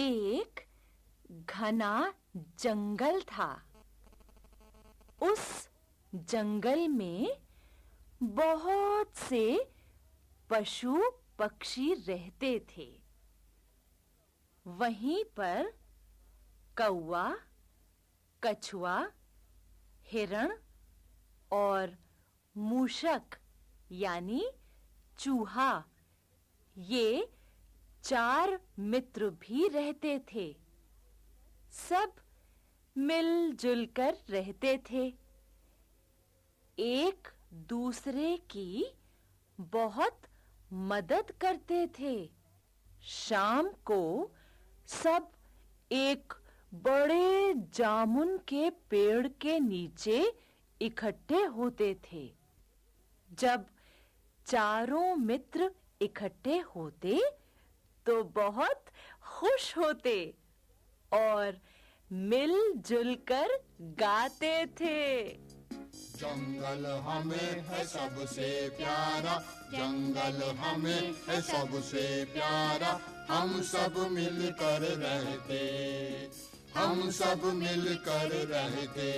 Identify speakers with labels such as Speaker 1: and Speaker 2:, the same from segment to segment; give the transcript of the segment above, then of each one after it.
Speaker 1: एक घना जंगल था। उस जंगल में बहुत से पशु पक्षी रहते थे। वहीं पर कौवा, कछुआ, हिरण और मूषक, यानी चूहा, ये चार मित्र भी रहते थे। सब मिलजुल कर रहते थे। एक दूसरे की बहुत मदद करते थे। शाम को सब एक बड़े जामुन के पेड़ के नीचे इकट्ठे होते थे। जब चारों मित्र इकट्ठे होते तो बहुत खुश होते और मिलजुल कर गाते थे।
Speaker 2: जंगल हमें है सबसे प्यारा, जंगल हमें है सबसे प्यारा, हम सब मिल मिलकर रहते, हम सब मिल मिलकर रहते।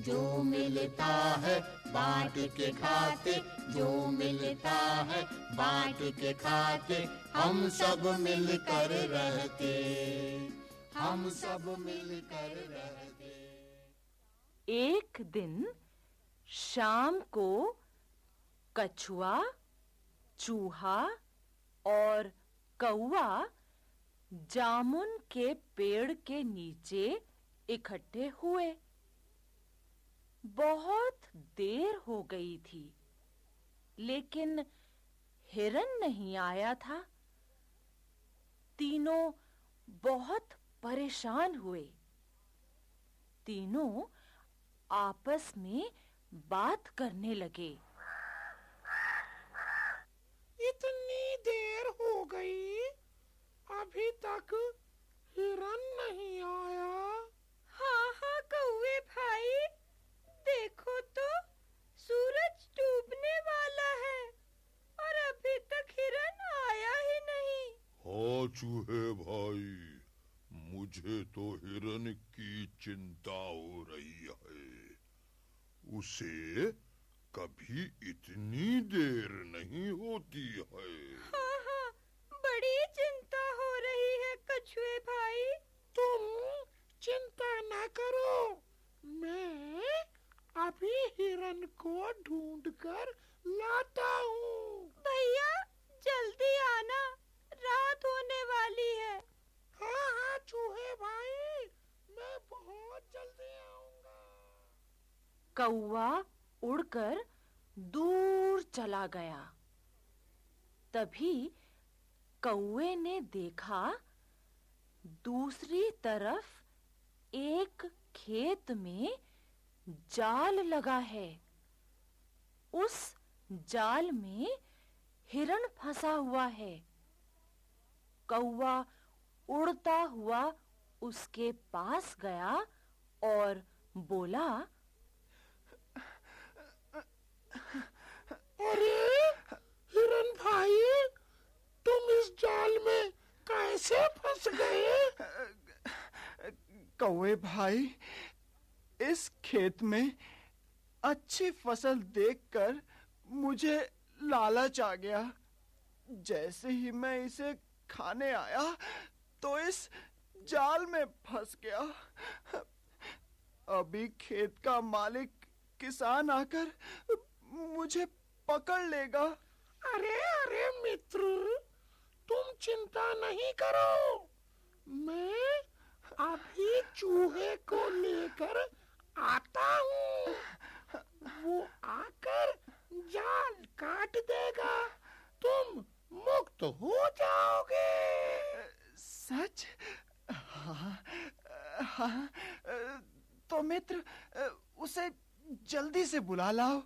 Speaker 2: जो मिलता है बांट के खाते जो मिलता है बांट के खाते, हम सब मिलकर रहते। हम सब मिलकर रहते।
Speaker 1: एक दिन शाम को कछुआ, चूहा और कौवा जामुन के पेड़ के नीचे इकट्ठे हुए। बहुत देर हो गई थी। लेकिन हिरन नहीं आया था। तीनों बहुत परेशान हुए। तीनों आपस में बात करने लगे।
Speaker 3: इतनी देर हो गई अभी तक हिरन नहीं आया।
Speaker 4: हाँ हाँ कौवे भाई। सूरज डूबने वाला है और अभी तक हिरन आया ही नहीं।
Speaker 5: हाँ चूहे भाई मुझे तो हिरन की चिंता हो रही है। उसे कभी इतनी देर नहीं होती है।
Speaker 4: हाँ हाँ बड़ी चिंता हो रही है कछुए भाई।
Speaker 3: तुम चिंता न करो मैं अभी हिरन को ढूंढकर लाता हूँ।
Speaker 4: भैया जल्दी आना। रात होने वाली है।
Speaker 3: हाँ हाँ चूहे भाई मैं बहुत जल्दी आऊँगा।
Speaker 1: कौवा उड़कर दूर चला गया। तभी कौए ने देखा दूसरी तरफ़ एक खेत में जाल लगा है। उस जाल में हिरण फंसा हुआ है। कौवा उड़ता हुआ उसके पास गया और बोला,
Speaker 3: अरे, हिरण भाई, तुम इस जाल में कैसे फंस गए?
Speaker 6: कौवे भाई इस खेत में अच्छी फ़सल देखकर मुझे लालच आ गया। जैसे ही मैं इसे खाने आया तो इस जाल में फंस गया। अभी खेत का मालिक किसान आकर मुझे पकड़ लेगा।
Speaker 3: अरे अरे मित्र, तुम चिंता नहीं करो। मैं अभी चूहे को लेकर आता हूँ। वो आकर जाल काट देगा। तुम मुक्त हो जाओगे।
Speaker 6: सच? हाँ, हाँ, तो मित्र उसे जल्दी से बुला लाओ।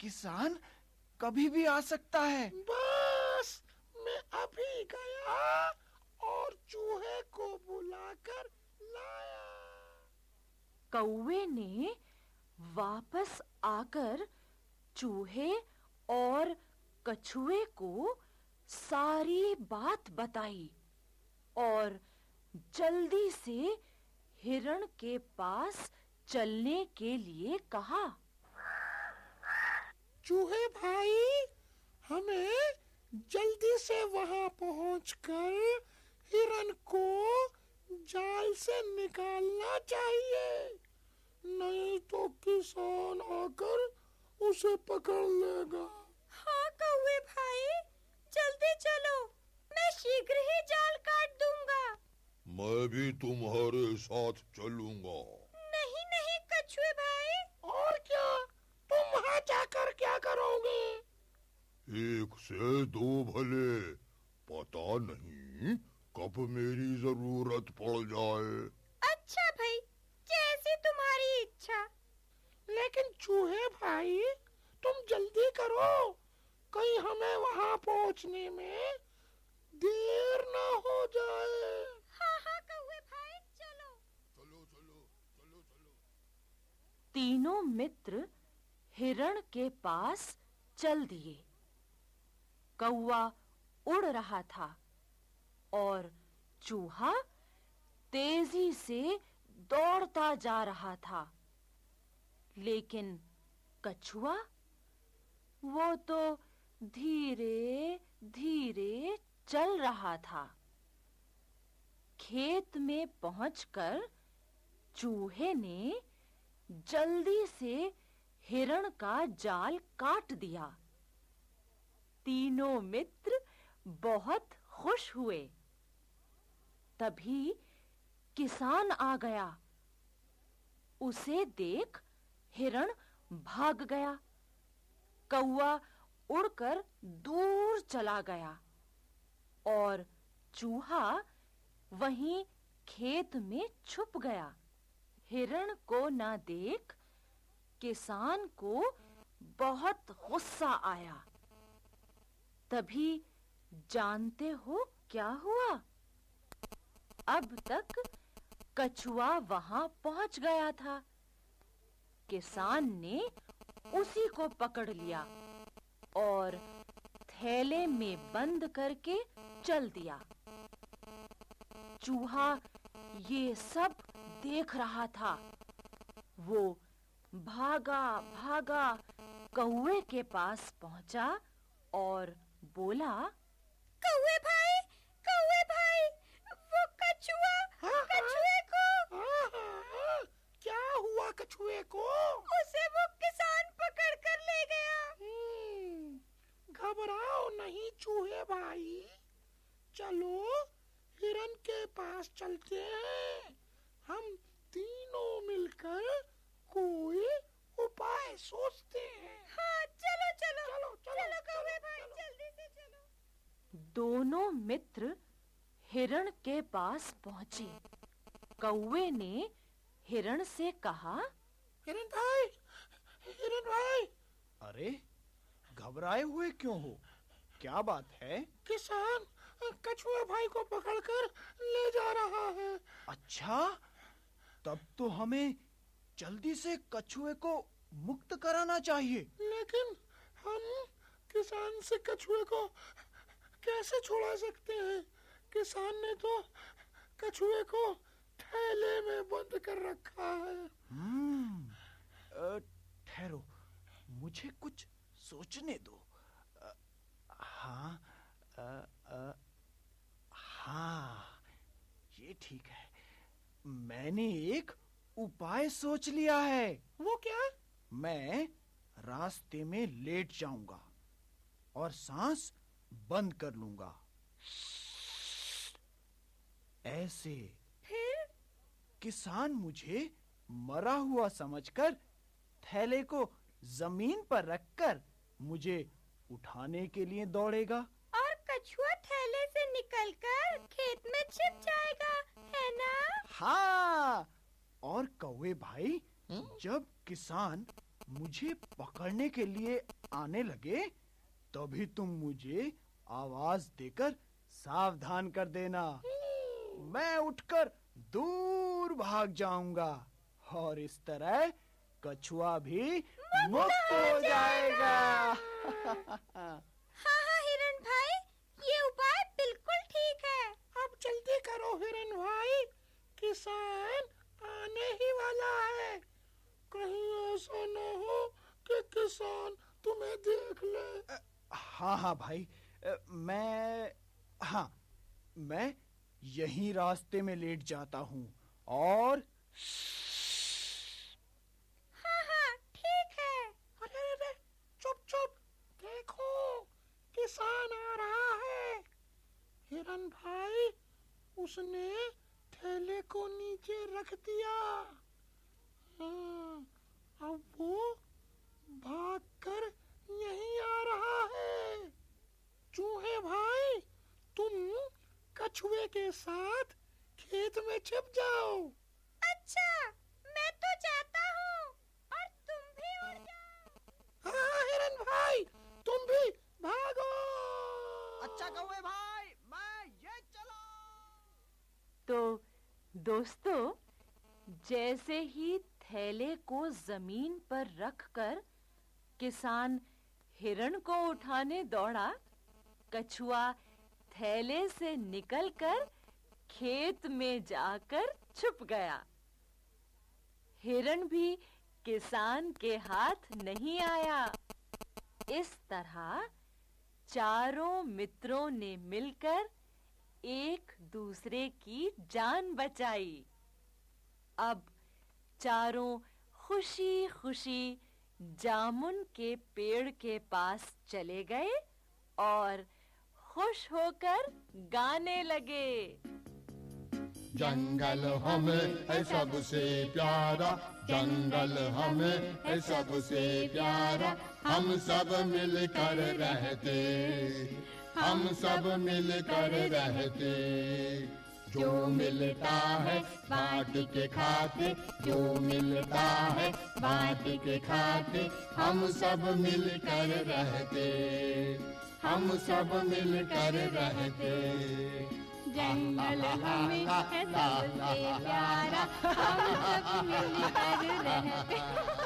Speaker 6: किसान कभी भी आ सकता है।
Speaker 3: बस मैं अभी गया और चूहे को बुलाकर लाया।
Speaker 1: कौवे ने वापस आकर चूहे और कछुए को सारी बात बताई और जल्दी से हिरण के पास चलने के लिए कहा।
Speaker 3: चूहे भाई, हमें जल्दी से वहाँ पहुंचकर हिरण को जाल से निकालना चाहिए। नहीं तो किसान आकर उसे पकड़ लेगा।
Speaker 4: हाँ कौवे भाई जल्दी चलो। मैं शीघ्र ही जाल काट दूँगा।
Speaker 5: मैं भी तुम्हारे साथ चलूँगा।
Speaker 4: नहीं नहीं कछुए भाई।
Speaker 3: और क्या? तुम वहाँ जाकर क्या करोगे?
Speaker 5: एक से दो भले। पता नहीं कब मेरी ज़रूरत पड़ जाए।
Speaker 4: अच्छा भाई जैसी तुम्हारी इच्छा
Speaker 3: लेकिन चूहे भाई तुम जल्दी करो। कहीं हमें वहाँ पहुँचने में देर ना हो जाए।
Speaker 4: हाँ हाँ कौवे भाई चलो।
Speaker 5: चलो चलो चलो चलो।
Speaker 1: तीनों मित्र हिरण के पास चल दिए। कौवा उड़ रहा था और चूहा तेज़ी से दौड़ता जा रहा था। लेकिन कछुआ? वो तो धीरे धीरे चल रहा था। खेत में पहुंचकर चूहे ने जल्दी से हिरण का जाल काट दिया। तीनों मित्र बहुत खुश हुए। तभी किसान आ गया। उसे देख हिरण भाग गया। कौवा उड़कर दूर चला गया और चूहा वहीं खेत में छुप गया। हिरण को ना देख किसान को बहुत गुस्सा आया। तभी जानते हो क्या हुआ? अब तक कछुआ वहाँ पहुँच गया था। किसान ने उसी को पकड़ लिया और थैले में बंद करके चल दिया। चूहा ये सब देख रहा था। वो भागा भागा कौवे के पास पहुँचा और बोला
Speaker 4: कौवे भाई कौवे भाई वो कछुआ
Speaker 3: हाँ,
Speaker 4: कछुए को।
Speaker 3: हाँ, हाँ, क्या हुआ कछुए को
Speaker 4: उसे वो किसान पकड़ कर ले गया
Speaker 3: हम्म, घबराओ नहीं चूहे भाई चलो हिरन के पास चलते हैं। हम तीनों मिलकर कोई उपाय सोचते हैं।
Speaker 4: हाँ चलो चलो।
Speaker 3: चलो, चलो,
Speaker 4: चलो कौवे
Speaker 3: चलो,
Speaker 4: भाई
Speaker 3: चलो।
Speaker 4: जल्दी से चलो।
Speaker 1: दोनों मित्र हिरण के पास पहुँचे। कौवे ने हिरण से कहा
Speaker 3: हिरन भाई हिरन भाई।
Speaker 6: अरे घबराए हुए क्यों हो? क्या बात है?
Speaker 3: किसान कछुए भाई को पकड़कर ले जा रहा है।
Speaker 6: अच्छा? तब तो हमें जल्दी से कछुए को मुक्त कराना चाहिए।
Speaker 3: लेकिन हम किसान से कछुए को कैसे छुड़ा सकते हैं? किसान ने तो कछुए को थैले में बंद कर रखा है।
Speaker 6: हम्म ठहरो मुझे कुछ सोचने दो। अ, हाँ अ, अ, हाँ ये ठीक है। मैंने एक उपाय सोच लिया है।
Speaker 3: वो क्या?
Speaker 6: मैं रास्ते में लेट जाऊँगा और सांस बंद कर लूँगा। ऐसे
Speaker 4: फिर?
Speaker 6: किसान मुझे मरा हुआ समझकर थैले को ज़मीन पर रखकर मुझे उठाने के लिए दौड़ेगा।
Speaker 4: और कछुआ निकलकर खेत में छिप जाएगा है ना?
Speaker 6: हाँ। और कौवे भाई जब किसान मुझे पकड़ने के लिए आने लगे तभी तुम मुझे आवाज़ देकर सावधान कर देना। मैं उठकर दूर भाग जाऊँगा और इस तरह कछुआ भी मुक्त हो जाएगा
Speaker 4: हाँ हाँ हिरण भाई ये उपाय बिल्कुल ठीक है
Speaker 3: अब जल्दी हिरन भाई किसान आने ही वाला है कहीं ऐसा न हो कि किसान तुम्हें देख ले।
Speaker 6: हाँ हाँ भाई। मैं हाँ मैं यहीं रास्ते में लेट जाता हूँ और
Speaker 4: हाँ हाँ ठीक है।
Speaker 3: अरे अरे चुप चुप। देखो किसान आ रहा है। हिरन भाई उसने थैले को नीचे रख दिया। हाँ, अब वो भागकर चूहे भाई। तुम कछुए के साथ खेत में छिप जाओ।
Speaker 4: अच्छा मैं तो जाता हूँ और तुम भी उड़ जाओ।
Speaker 3: हाँ हिरन भाई तुम भी भागो।
Speaker 6: अच्छा कौवे भाई मैं ये चला।
Speaker 1: तो दोस्तों जैसे ही थैले को ज़मीन पर रखकर किसान हिरण को उठाने दौड़ा कछुआ थैले से निकलकर खेत में जाकर छुप गया। हिरण भी किसान के हाथ नहीं आया। इस तरह चारों मित्रों ने मिलकर एक दूसरे की जान बचाई। अब चारों खुशी-खुशी जामुन के पेड़ के पास चले गए और खुश होकर गाने लगे।
Speaker 2: जंगल हमें है सबसे प्यारा, जंगल हमें है सबसे प्यारा, हम सब मिलकर रहते। हम सब मिलकर रहते। जो मिलता है बांट के खाते, जो मिलता है बांट के खाते, हम सब मिलकर रहते। हम सब मिलकर रहते।
Speaker 4: जंगल हमें है सबसे प्यारा। हम सब मिलकर रहते।